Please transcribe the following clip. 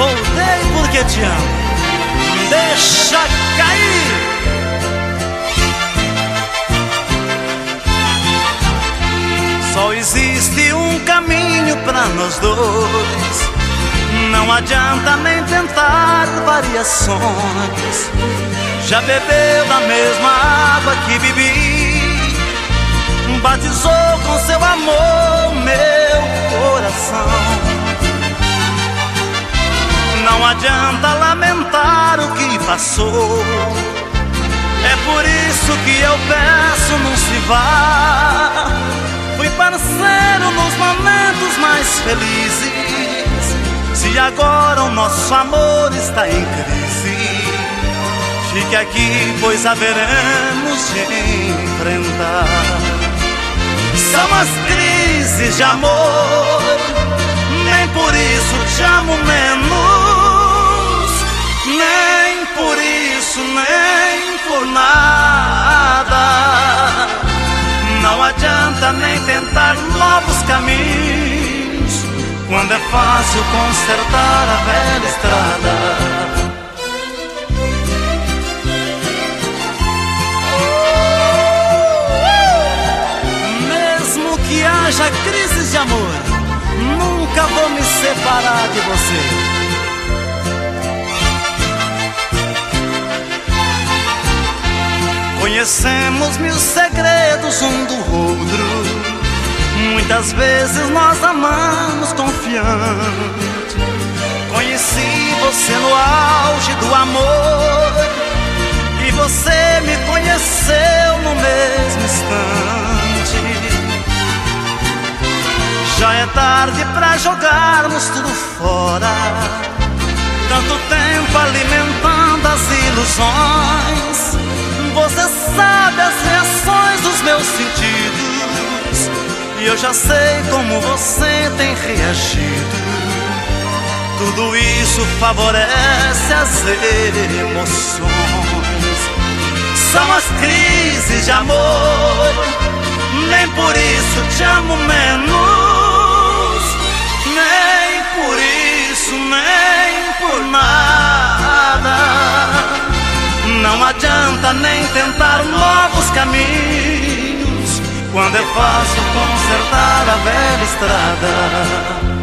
voltei porque te amo. Deixa cair. Só existe um caminho para nós dois. Não adianta nem tentar variações. Já bebeu da mesma água que bebi. Batizou com seu amor meu coração. Não adianta lamentar o que passou. É por isso que eu peço, não se vá. Fui parceiro nos momentos mais felizes. Se agora o nosso amor está em crise, fique aqui, pois haveremos de enfrentar. São as crises de amor, adianta nem tentar novos caminhos, quando é fácil consertar a velha estrada. que haja crises de amor, nunca vou me separar de você. Conhecemos mil segredos um do outro. Muitas vezes nós amamos confiante. Conheci você no auge do amor. E você me conheceu no mesmo instante. Já é tarde pra jogarmos tudo fora. Tanto tempo alimentando as ilusões. Você sabe as reações dos meus sentidos. E eu já sei como você tem reagido. Tudo isso favorece as emoções. São as crises de amor. Nem por isso te amo menos. Adianta nem tentar novos caminhos, quando é fácil consertar a velha estrada.